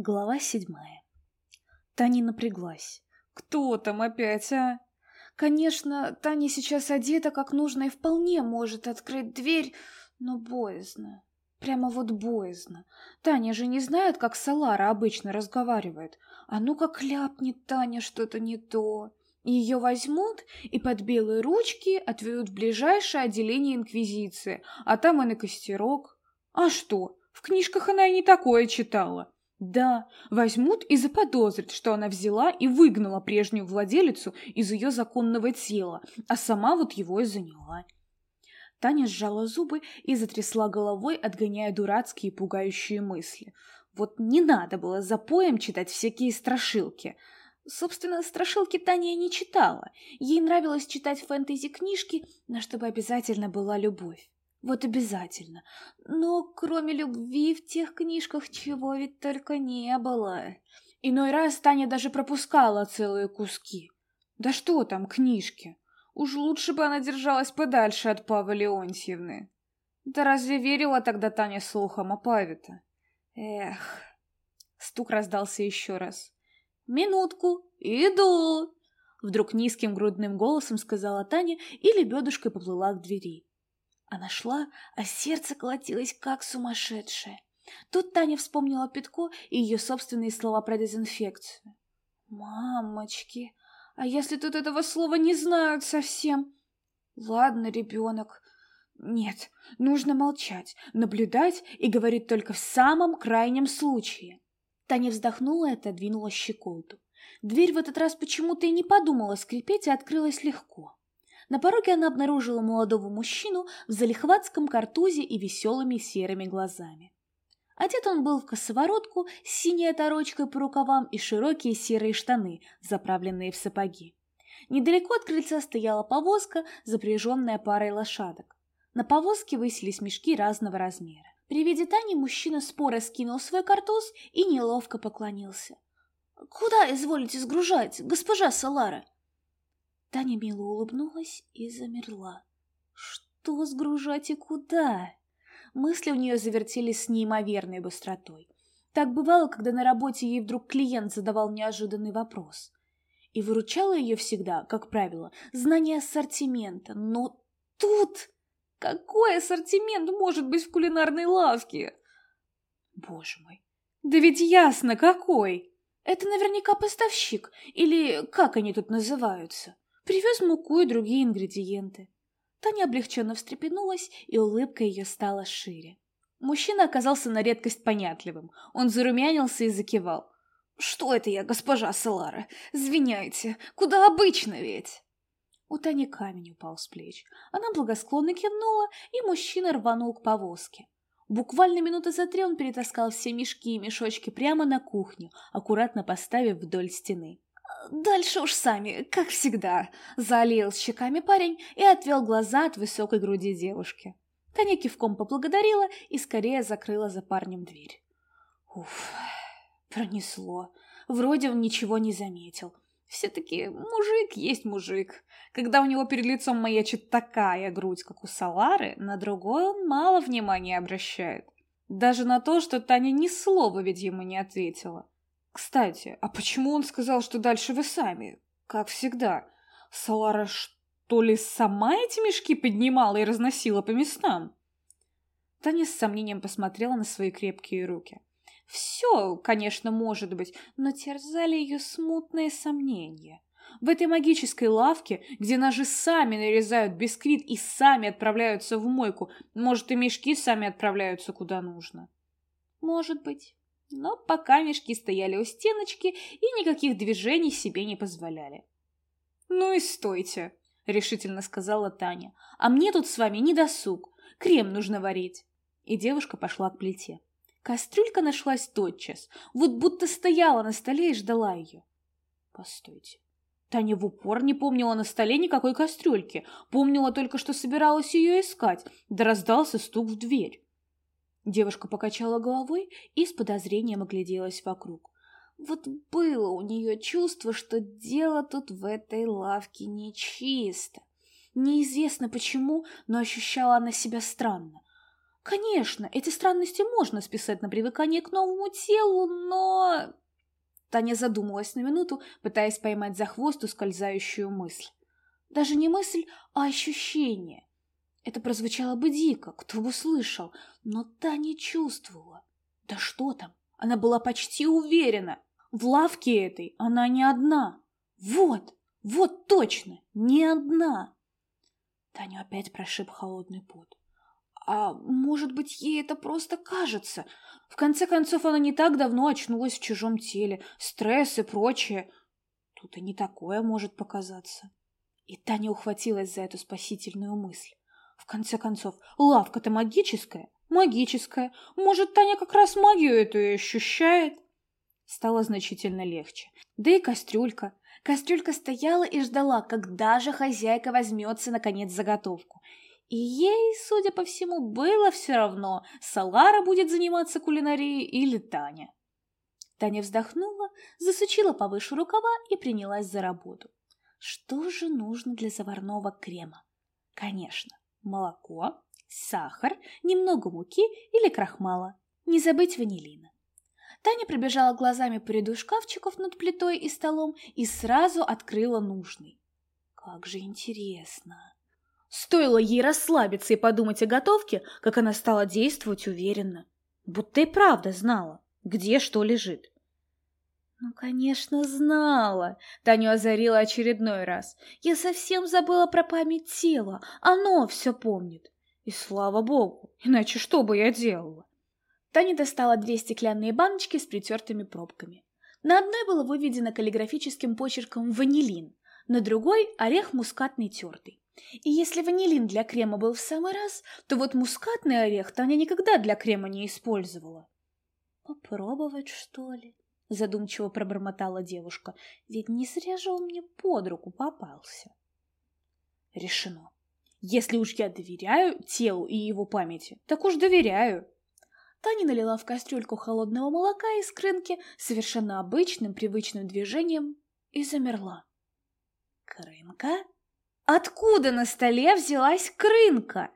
Глава седьмая. Таня напряглась. Кто там опять, а? Конечно, Таня сейчас одета как нужно и вполне может открыть дверь, но боязно. Прямо вот боязно. Таня же не знает, как Салара обычно разговаривает. А ну как ляпнет Таня что-то не то. Ее возьмут и под белые ручки отведут в ближайшее отделение Инквизиции, а там и на костерок. А что, в книжках она и не такое читала. Да, возьмут и заподозрят, что она взяла и выгнала прежнюю владелицу из ее законного тела, а сама вот его и заняла. Таня сжала зубы и затрясла головой, отгоняя дурацкие пугающие мысли. Вот не надо было за поем читать всякие страшилки. Собственно, страшилки Таня не читала. Ей нравилось читать фэнтези-книжки, но чтобы обязательно была любовь. Вот обязательно. Но кроме любви в тех книжках чего ведь только не было. Иной раз Таня даже пропускала целые куски. Да что там, книжки? Уж лучше бы она держалась подальше от Павы Леонтьевны. Да разве верила тогда Таня слухам о Паве-то? Эх. Стук раздался еще раз. «Минутку! Иду!» Вдруг низким грудным голосом сказала Таня и лебедушкой поплыла к двери. Она шла, а сердце колотилось, как сумасшедшее. Тут Таня вспомнила Петко и ее собственные слова про дезинфекцию. «Мамочки, а если тут этого слова не знают совсем?» «Ладно, ребенок. Нет, нужно молчать, наблюдать и говорить только в самом крайнем случае». Таня вздохнула и отодвинула щеколду. Дверь в этот раз почему-то и не подумала скрипеть и открылась легко. На пороге она обнаружила молодого мужчину в залихватском картузе и веселыми серыми глазами. Одет он был в косоворотку с синей оторочкой по рукавам и широкие серые штаны, заправленные в сапоги. Недалеко от крыльца стояла повозка, запряженная парой лошадок. На повозке высились мешки разного размера. При виде Тани мужчина споро скинул свой картуз и неловко поклонился. «Куда изволите сгружать, госпожа Салара?» Таня мило улыбнулась и замерла. Что сгружать и куда? Мысли у нее завертелись с неимоверной быстротой. Так бывало, когда на работе ей вдруг клиент задавал неожиданный вопрос. И выручало ее всегда, как правило, знание ассортимента. Но тут... Какой ассортимент может быть в кулинарной лавке? Боже мой, да ведь ясно, какой! Это наверняка поставщик, или как они тут называются. Привез муку и другие ингредиенты. Таня облегченно встрепенулась, и улыбка ее стала шире. Мужчина оказался на редкость понятливым. Он зарумянился и закивал. «Что это я, госпожа Селара? Извиняйте, куда обычно ведь?» У Тани камень упал с плеч. Она благосклонно кивнула, и мужчина рванул к повозке. Буквально минуты за три он перетаскал все мешки и мешочки прямо на кухню, аккуратно поставив вдоль стены. Дальше уж сами, как всегда, залил щеками парень и отвел глаза от высокой груди девушки. Таня кивком поблагодарила и скорее закрыла за парнем дверь. Уф, пронесло. Вроде он ничего не заметил. Все-таки мужик есть мужик. Когда у него перед лицом маячит такая грудь, как у Салары, на другой он мало внимания обращает. Даже на то, что Таня ни слова ведь ему не ответила. Кстати, а почему он сказал, что дальше вы сами? Как всегда. Салара что ли сама эти мешки поднимала и разносила по местам? Таня с сомнением посмотрела на свои крепкие руки. Все, конечно, может быть, но терзали ее смутные сомнения. В этой магической лавке, где ножи сами нарезают бисквит и сами отправляются в мойку, может, и мешки сами отправляются куда нужно. Может быть. Но пока мешки стояли у стеночки и никаких движений себе не позволяли. «Ну и стойте», — решительно сказала Таня. «А мне тут с вами не досуг. Крем нужно варить». И девушка пошла к плите. Кастрюлька нашлась тотчас, вот будто стояла на столе и ждала ее. Постойте. Таня в упор не помнила на столе никакой кастрюльки, помнила только, что собиралась ее искать, да раздался стук в дверь. Девушка покачала головой и с подозрением огляделась вокруг. Вот было у нее чувство, что дело тут в этой лавке нечисто. Неизвестно почему, но ощущала она себя странно. Конечно, эти странности можно списать на привыкание к новому телу, но... Таня задумалась на минуту, пытаясь поймать за хвост ускользающую мысль. Даже не мысль, а ощущение. Это прозвучало бы дико, кто бы слышал, но Таня чувствовала. Да что там, она была почти уверена. В лавке этой она не одна. Вот, вот точно, не одна. Таню опять прошиб холодный пот. А может быть, ей это просто кажется? В конце концов, она не так давно очнулась в чужом теле. Стресс и прочее. Тут и не такое может показаться. И Таня ухватилась за эту спасительную мысль. В конце концов, лавка-то магическая. Магическая. Может, Таня как раз магию эту и ощущает? Стало значительно легче. Да и кастрюлька. Кастрюлька стояла и ждала, когда же хозяйка возьмется, наконец, заготовку. И ей, судя по всему, было все равно, Салара будет заниматься кулинарией или Таня. Таня вздохнула, засучила повыше рукава и принялась за работу. Что же нужно для заварного крема? Конечно, молоко, сахар, немного муки или крахмала. Не забыть ванилина. Таня пробежала глазами по ряду шкафчиков над плитой и столом и сразу открыла нужный. Как же интересно. Стоило ей расслабиться и подумать о готовке, как она стала действовать уверенно. Будто и правда знала, где что лежит. Ну, конечно, знала. Таню озарила очередной раз. Я совсем забыла про память тела. Оно все помнит. И слава богу, иначе что бы я делала? Таня достала две стеклянные баночки с притертыми пробками. На одной было выведено каллиграфическим почерком «ванилин», на другой – орех мускатный тертый. И если ванилин для крема был в самый раз, то вот мускатный орех Таня никогда для крема не использовала. «Попробовать, что ли?» – задумчиво пробормотала девушка. «Ведь не зря же он мне под руку попался». Решено. Если уж я доверяю телу и его памяти, так уж доверяю. Таня налила в кастрюльку холодного молока из крынки совершенно обычным привычным движением и замерла. Крынка? Откуда на столе взялась крынка?